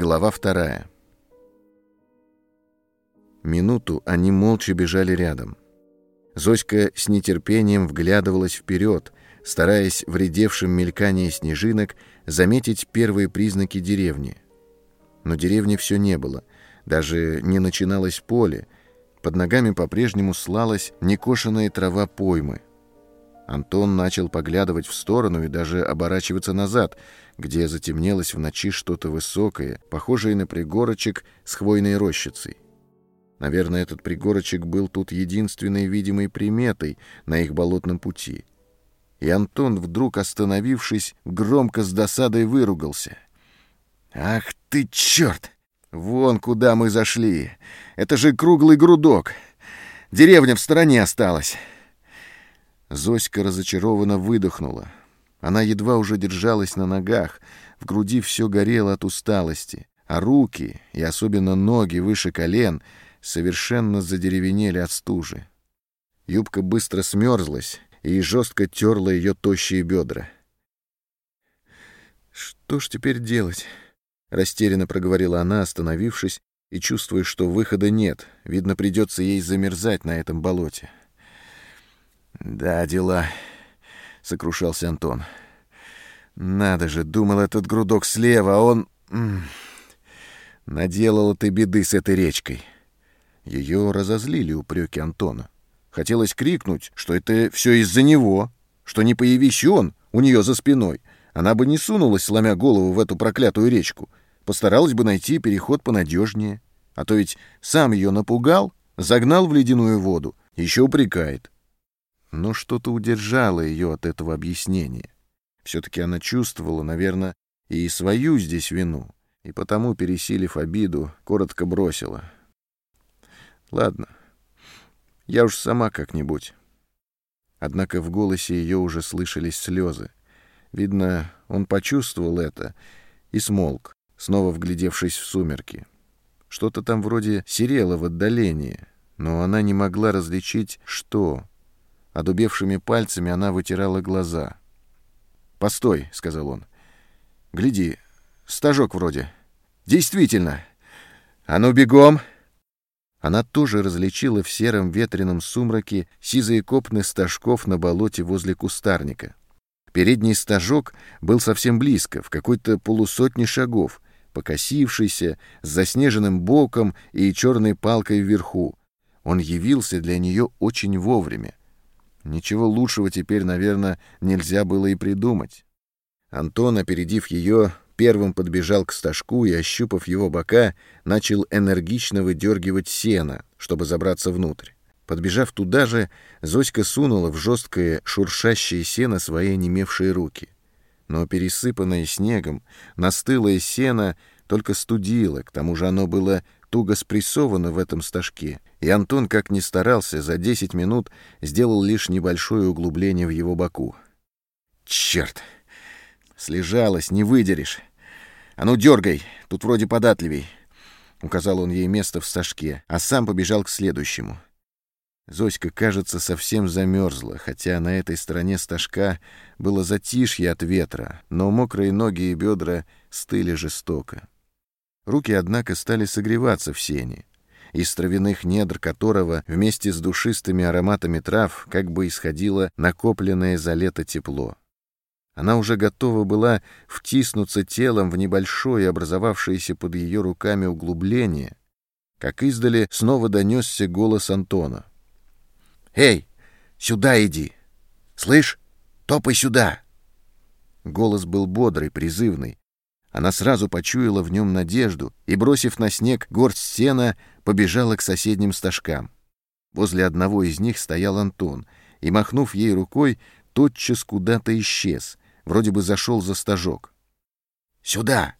Глава вторая. Минуту они молча бежали рядом. Зоська с нетерпением вглядывалась вперед, стараясь в редевшем снежинок заметить первые признаки деревни. Но деревни все не было, даже не начиналось поле, под ногами по-прежнему слалась некошенная трава поймы — Антон начал поглядывать в сторону и даже оборачиваться назад, где затемнелось в ночи что-то высокое, похожее на пригорочек с хвойной рощицей. Наверное, этот пригорочек был тут единственной видимой приметой на их болотном пути. И Антон, вдруг остановившись, громко с досадой выругался. «Ах ты черт! Вон куда мы зашли! Это же круглый грудок! Деревня в стороне осталась!» Зоська разочарованно выдохнула. Она едва уже держалась на ногах, в груди все горело от усталости, а руки, и особенно ноги выше колен, совершенно задеревенели от стужи. Юбка быстро смерзлась и жестко терла ее тощие бедра. «Что ж теперь делать?» — растерянно проговорила она, остановившись и чувствуя, что выхода нет, видно, придется ей замерзать на этом болоте. «Да, дела», — сокрушался Антон. «Надо же, думал этот грудок слева, а он... Наделала ты беды с этой речкой». Ее разозлили упреки Антона. Хотелось крикнуть, что это все из-за него, что не появись он у нее за спиной, она бы не сунулась, сломя голову в эту проклятую речку, постаралась бы найти переход понадежнее. А то ведь сам ее напугал, загнал в ледяную воду, еще упрекает но что-то удержало ее от этого объяснения. Все-таки она чувствовала, наверное, и свою здесь вину, и потому, пересилив обиду, коротко бросила. «Ладно, я уж сама как-нибудь». Однако в голосе ее уже слышались слезы. Видно, он почувствовал это и смолк, снова вглядевшись в сумерки. Что-то там вроде серело в отдалении, но она не могла различить, что — Одубевшими пальцами она вытирала глаза. «Постой», — сказал он. «Гляди, стажок вроде». «Действительно! А ну, бегом!» Она тоже различила в сером ветреном сумраке сизые копны стажков на болоте возле кустарника. Передний стажок был совсем близко, в какой-то полусотне шагов, покосившийся, с заснеженным боком и черной палкой вверху. Он явился для нее очень вовремя. Ничего лучшего теперь, наверное, нельзя было и придумать. Антон, опередив ее, первым подбежал к стажку и, ощупав его бока, начал энергично выдергивать сено, чтобы забраться внутрь. Подбежав туда же, Зоська сунула в жесткое, шуршащее сено свои немевшие руки. Но пересыпанное снегом, настылое сено только студило, к тому же оно было туго спрессовано в этом стажке, и Антон, как ни старался, за десять минут сделал лишь небольшое углубление в его боку. «Черт! Слежалась, не выдерешь! А ну, дергай, тут вроде податливей!» Указал он ей место в стажке, а сам побежал к следующему. Зоська, кажется, совсем замерзла, хотя на этой стороне стажка было затишье от ветра, но мокрые ноги и бедра стыли жестоко. Руки, однако, стали согреваться в сене, из травяных недр которого вместе с душистыми ароматами трав как бы исходило накопленное за лето тепло. Она уже готова была втиснуться телом в небольшое образовавшееся под ее руками углубление, как издали снова донесся голос Антона. «Эй, сюда иди! Слышь, топай сюда!» Голос был бодрый, призывный, она сразу почуяла в нем надежду и, бросив на снег горсть сена, побежала к соседним стажкам. Возле одного из них стоял Антон, и, махнув ей рукой, тотчас куда-то исчез, вроде бы зашел за стажок. «Сюда!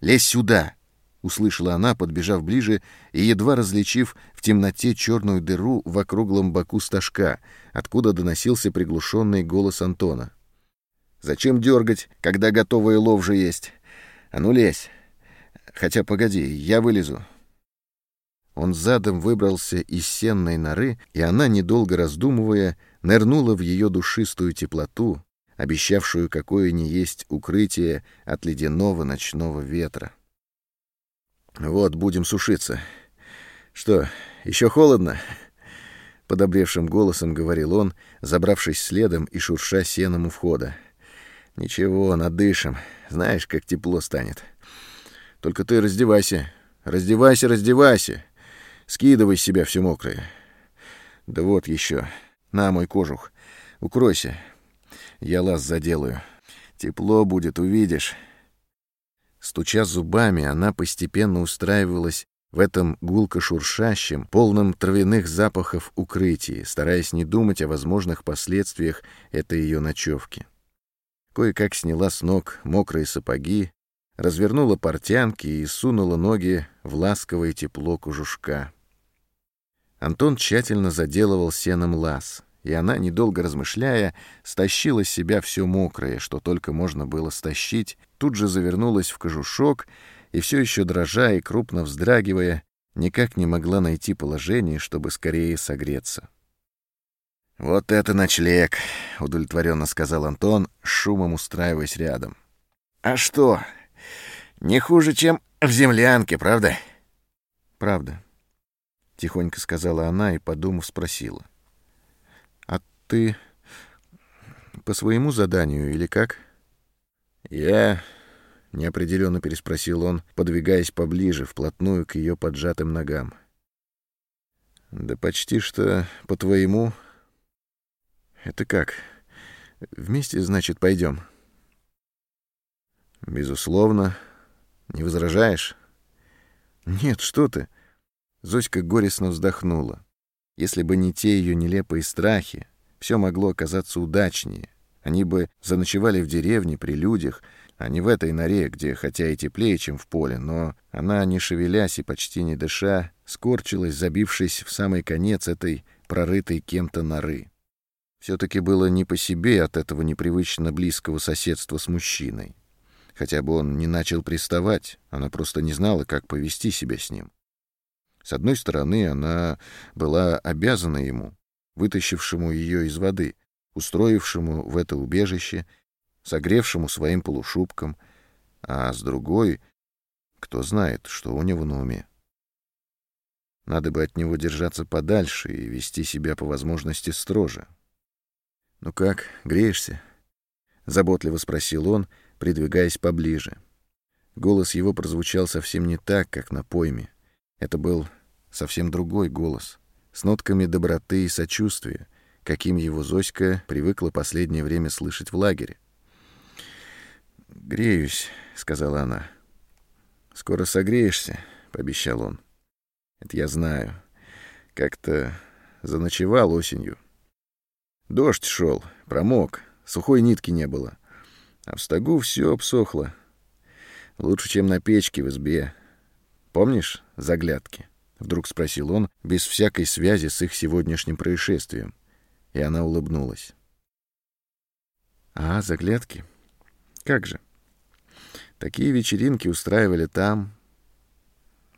Лезь сюда!» — услышала она, подбежав ближе и едва различив в темноте черную дыру в округлом боку стажка, откуда доносился приглушенный голос Антона. «Зачем дергать, когда готовый лов же есть? А ну лезь. Хотя погоди, я вылезу. Он задом выбрался из сенной норы, и она, недолго раздумывая, нырнула в ее душистую теплоту, обещавшую какое ни есть укрытие от ледяного ночного ветра. Вот, будем сушиться. Что, еще холодно? Подобревшим голосом говорил он, забравшись следом и шурша сеном у входа. Ничего, надышим. Знаешь, как тепло станет. Только ты раздевайся. Раздевайся, раздевайся. Скидывай с себя все мокрое. Да вот еще. На, мой кожух. Укройся. Я лаз заделаю. Тепло будет, увидишь. Стуча зубами, она постепенно устраивалась в этом гулко-шуршащем, полном травяных запахов укрытии, стараясь не думать о возможных последствиях этой ее ночевки. Кое-как сняла с ног мокрые сапоги, развернула портянки и сунула ноги в ласковое тепло кожушка. Антон тщательно заделывал сеном лаз, и она, недолго размышляя, стащила с себя все мокрое, что только можно было стащить, тут же завернулась в кожушок и все еще дрожа и крупно вздрагивая, никак не могла найти положение, чтобы скорее согреться. «Вот это ночлег!» — удовлетворенно сказал Антон, шумом устраиваясь рядом. «А что? Не хуже, чем в землянке, правда?» «Правда», — тихонько сказала она и, подумав, спросила. «А ты по своему заданию или как?» «Я...» — неопределенно переспросил он, подвигаясь поближе, вплотную к ее поджатым ногам. «Да почти что по твоему...» «Это как? Вместе, значит, пойдем?» «Безусловно. Не возражаешь?» «Нет, что ты!» Зоська горестно вздохнула. Если бы не те ее нелепые страхи, все могло оказаться удачнее. Они бы заночевали в деревне при людях, а не в этой норе, где хотя и теплее, чем в поле, но она, не шевелясь и почти не дыша, скорчилась, забившись в самый конец этой прорытой кем-то норы. Все-таки было не по себе от этого непривычно близкого соседства с мужчиной. Хотя бы он не начал приставать, она просто не знала, как повести себя с ним. С одной стороны, она была обязана ему, вытащившему ее из воды, устроившему в это убежище, согревшему своим полушубком, а с другой, кто знает, что у него на уме. Надо бы от него держаться подальше и вести себя по возможности строже. «Ну как, греешься?» — заботливо спросил он, придвигаясь поближе. Голос его прозвучал совсем не так, как на пойме. Это был совсем другой голос, с нотками доброты и сочувствия, каким его Зоська привыкла последнее время слышать в лагере. «Греюсь», — сказала она. «Скоро согреешься», — пообещал он. «Это я знаю. Как-то заночевал осенью. Дождь шел, промок, сухой нитки не было. А в стогу все обсохло. Лучше, чем на печке в избе. Помнишь заглядки?» — вдруг спросил он, без всякой связи с их сегодняшним происшествием. И она улыбнулась. «А, заглядки? Как же? Такие вечеринки устраивали там.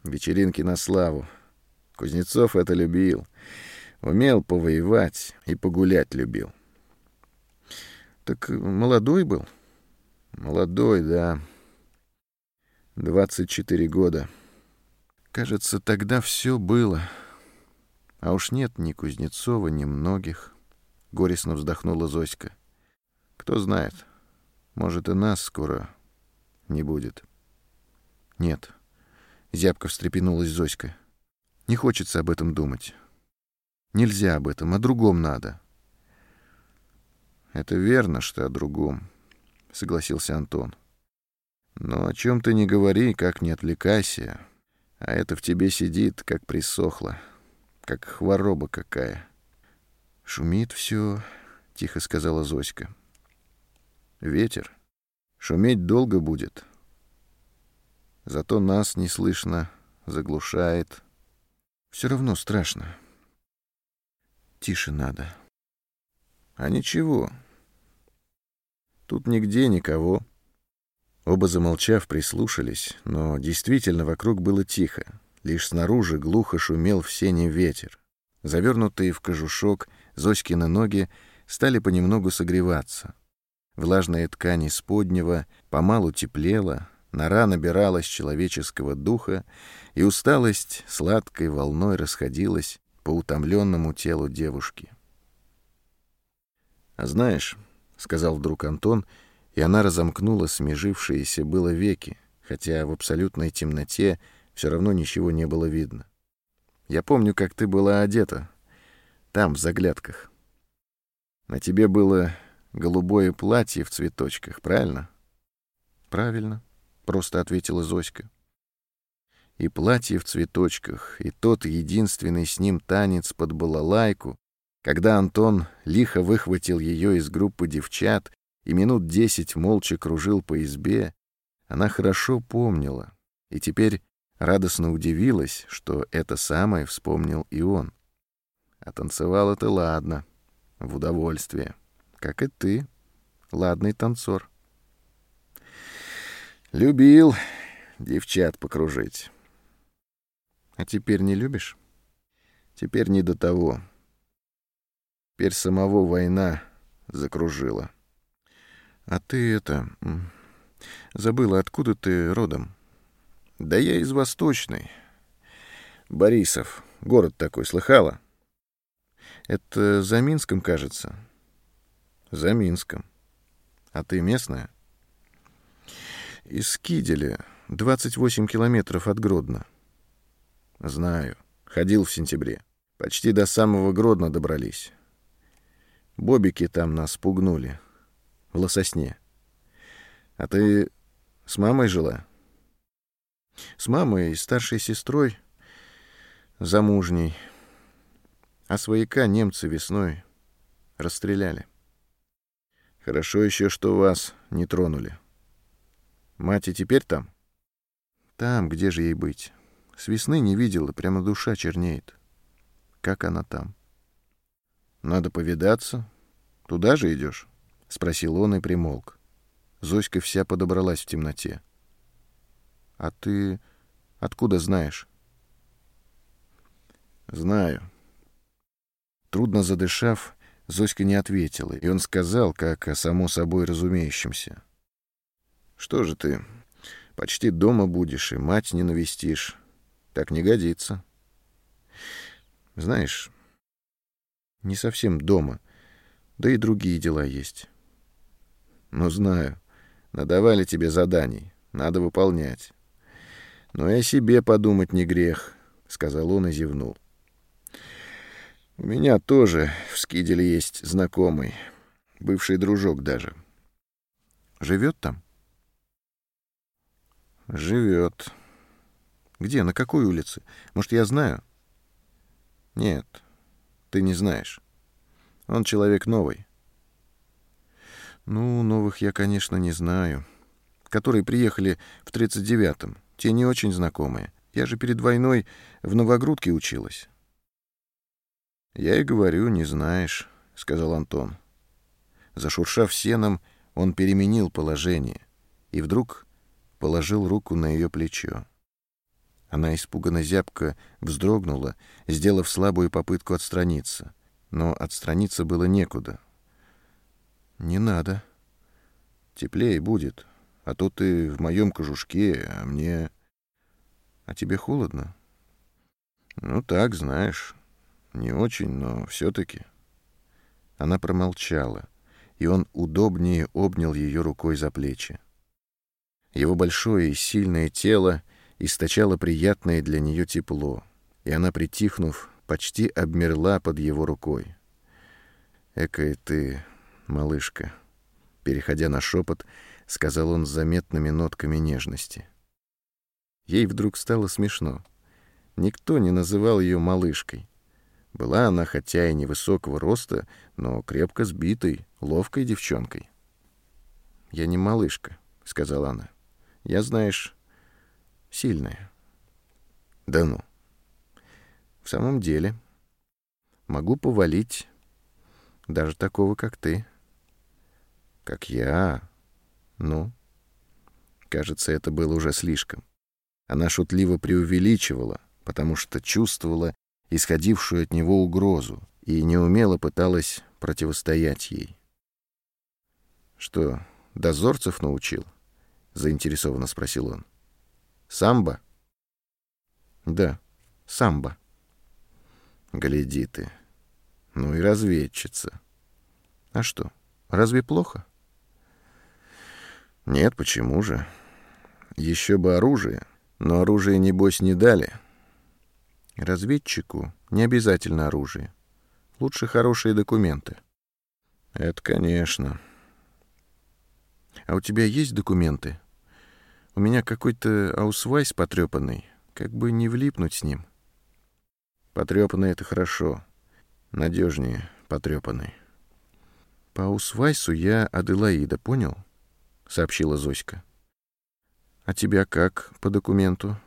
Вечеринки на славу. Кузнецов это любил. Умел повоевать и погулять любил. Так молодой был? Молодой, да. Двадцать четыре года. Кажется, тогда все было. А уж нет ни Кузнецова, ни многих. Горестно вздохнула Зоська. Кто знает, может и нас скоро не будет. Нет. Зябко встрепенулась Зоська. Не хочется об этом думать. Нельзя об этом, о другом надо. Это верно, что о другом, согласился Антон. Но о чем ты не говори, как не отвлекайся. А это в тебе сидит, как присохло, как хвороба какая. Шумит все, тихо сказала Зоська. Ветер. Шуметь долго будет. Зато нас не слышно, заглушает. Все равно страшно. Тише надо. А ничего. Тут нигде никого. Оба, замолчав, прислушались, но действительно вокруг было тихо. Лишь снаружи глухо шумел в сене ветер. Завернутые в кожушок Зоськины ноги стали понемногу согреваться. Влажная ткань исподнего помалу теплела, нора набиралась человеческого духа, и усталость сладкой волной расходилась по утомленному телу девушки. «А знаешь», — сказал вдруг Антон, и она разомкнула смежившиеся было веки, хотя в абсолютной темноте все равно ничего не было видно. «Я помню, как ты была одета, там, в заглядках. На тебе было голубое платье в цветочках, правильно?» «Правильно», — просто ответила Зоська. И платье в цветочках, и тот единственный с ним танец под балалайку, когда Антон лихо выхватил ее из группы девчат и минут десять молча кружил по избе, она хорошо помнила и теперь радостно удивилась, что это самое вспомнил и он. А танцевал это ладно, в удовольствие, как и ты, ладный танцор. Любил девчат покружить. А теперь не любишь? Теперь не до того. Теперь самого война закружила. А ты это... Забыла, откуда ты родом? Да я из Восточной. Борисов. Город такой, слыхала? Это за Минском, кажется. За Минском. А ты местная? Из Киделя, 28 километров от Гродно. Знаю. Ходил в сентябре. Почти до самого Гродно добрались. Бобики там нас пугнули. В лососне. А ты с мамой жила? С мамой и старшей сестрой, замужней. А свояка немцы весной расстреляли. Хорошо еще, что вас не тронули. Мать и теперь там? Там, где же ей быть? С весны не видела, прямо душа чернеет. Как она там? Надо повидаться. Туда же идешь? Спросил он и примолк. Зоська вся подобралась в темноте. А ты откуда знаешь? Знаю. Трудно задышав, Зоська не ответила, и он сказал, как о само собой разумеющемся. Что же ты, почти дома будешь и мать не навестишь. Так не годится. Знаешь, не совсем дома, да и другие дела есть. Ну, знаю, надавали тебе заданий, надо выполнять. Но и о себе подумать не грех, — сказал он и зевнул. У меня тоже в Скиделе есть знакомый, бывший дружок даже. Живет там? Живет. Где, на какой улице? Может, я знаю? Нет, ты не знаешь. Он человек новый. Ну, новых я, конечно, не знаю. Которые приехали в 39-м. Те не очень знакомые. Я же перед войной в Новогрудке училась. Я и говорю, не знаешь, — сказал Антон. Зашуршав сеном, он переменил положение и вдруг положил руку на ее плечо. Она испуганно зябко вздрогнула, сделав слабую попытку отстраниться. Но отстраниться было некуда. «Не надо. Теплее будет. А то ты в моем кожушке, а мне...» «А тебе холодно?» «Ну так, знаешь. Не очень, но все-таки...» Она промолчала, и он удобнее обнял ее рукой за плечи. Его большое и сильное тело источало приятное для нее тепло, и она, притихнув, почти обмерла под его рукой. «Экая ты, малышка», — переходя на шепот, сказал он с заметными нотками нежности. Ей вдруг стало смешно. Никто не называл ее малышкой. Была она, хотя и невысокого роста, но крепко сбитой, ловкой девчонкой. «Я не малышка», — сказала она. «Я, знаешь, сильная. Да ну. В самом деле, могу повалить даже такого, как ты. Как я. Ну, кажется, это было уже слишком. Она шутливо преувеличивала, потому что чувствовала исходившую от него угрозу и неумело пыталась противостоять ей. Что, дозорцев научил? заинтересованно спросил он. Самбо? Да, самбо. Гляди ты. Ну и разведчица. А что, разве плохо? Нет, почему же? Еще бы оружие, но оружие, небось, не дали. Разведчику не обязательно оружие. Лучше хорошие документы. Это, конечно. А у тебя есть документы? У меня какой-то аусвайс потрепанный. Как бы не влипнуть с ним. Потрепанный — это хорошо. Надежнее потрепанный. По аусвайсу я Аделаида, понял? — сообщила Зоська. А тебя как по документу?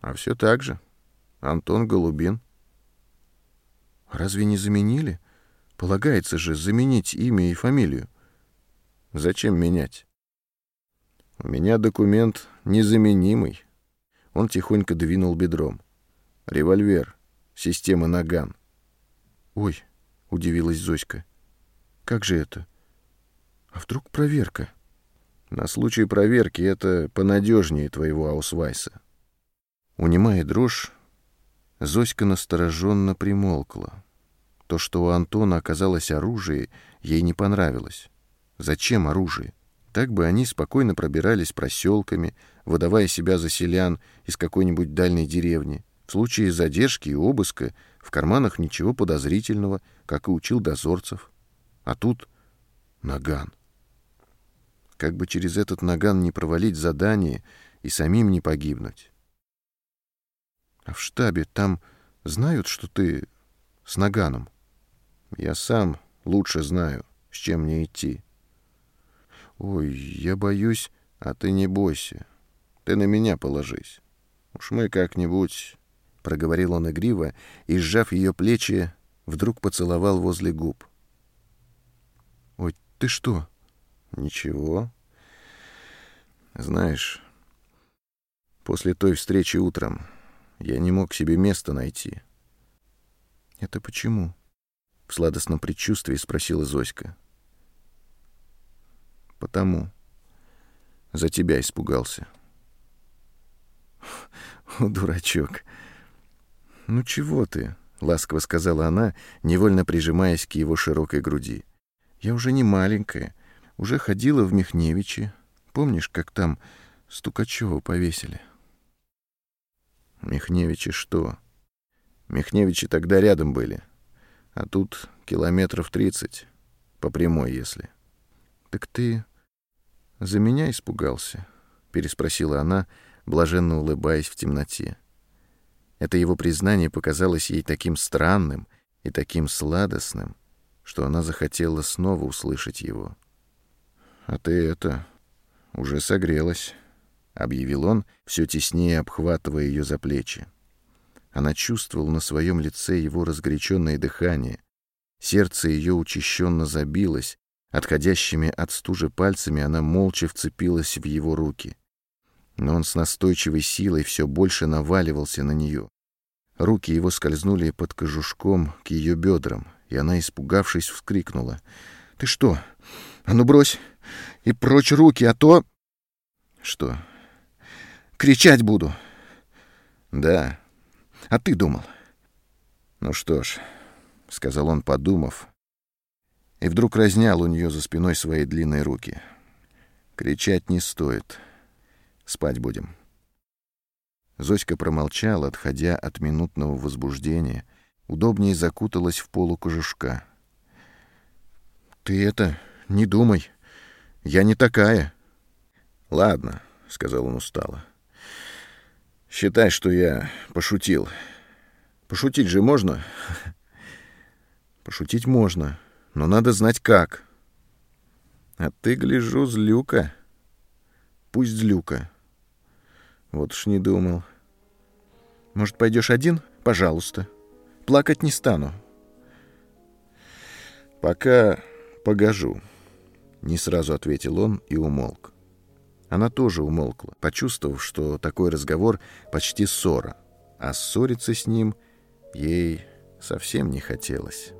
А все так же. Антон Голубин. Разве не заменили? Полагается же заменить имя и фамилию. Зачем менять? У меня документ незаменимый. Он тихонько двинул бедром. Револьвер. Система Наган. Ой, удивилась Зоська. Как же это? А вдруг проверка? На случай проверки это понадежнее твоего аусвайса. Унимая дрожь, Зоська настороженно примолкла. То, что у Антона оказалось оружие, ей не понравилось. Зачем оружие? Так бы они спокойно пробирались проселками, выдавая себя за селян из какой-нибудь дальней деревни. В случае задержки и обыска в карманах ничего подозрительного, как и учил дозорцев. А тут наган. Как бы через этот наган не провалить задание и самим не погибнуть. А в штабе там знают, что ты с наганом? Я сам лучше знаю, с чем мне идти. Ой, я боюсь, а ты не бойся. Ты на меня положись. Уж мы как-нибудь... Проговорил он игриво и, сжав ее плечи, вдруг поцеловал возле губ. «Ой, ты что?» «Ничего. Знаешь, после той встречи утром я не мог себе места найти». «Это почему?» — в сладостном предчувствии спросила Зоська. «Потому. За тебя испугался». «О, дурачок!» «Ну чего ты?» — ласково сказала она, невольно прижимаясь к его широкой груди. «Я уже не маленькая, уже ходила в Михневичи. Помнишь, как там Стукачева повесили?» «Михневичи что?» «Михневичи тогда рядом были, а тут километров тридцать, по прямой, если». «Так ты за меня испугался?» — переспросила она, блаженно улыбаясь в темноте. Это его признание показалось ей таким странным и таким сладостным, что она захотела снова услышать его. «А ты это... уже согрелась», — объявил он, все теснее обхватывая ее за плечи. Она чувствовала на своем лице его разгоряченное дыхание. Сердце ее учащенно забилось. Отходящими от стужи пальцами она молча вцепилась в его руки. Но он с настойчивой силой все больше наваливался на нее. Руки его скользнули под кожушком к ее бедрам, и она, испугавшись, вскрикнула. «Ты что? А ну брось! И прочь руки, а то...» «Что?» «Кричать буду!» «Да. А ты думал?» «Ну что ж», — сказал он, подумав, и вдруг разнял у нее за спиной свои длинные руки. «Кричать не стоит. Спать будем». Зоська промолчала, отходя от минутного возбуждения, удобнее закуталась в полу кожушка. «Ты это, не думай. Я не такая». «Ладно», — сказал он устало. «Считай, что я пошутил. Пошутить же можно?» «Пошутить можно, но надо знать как». «А ты, гляжу, злюка». «Пусть злюка». Вот уж не думал. Может, пойдешь один? Пожалуйста. Плакать не стану. Пока погожу. Не сразу ответил он и умолк. Она тоже умолкла, почувствовав, что такой разговор почти ссора, а ссориться с ним ей совсем не хотелось.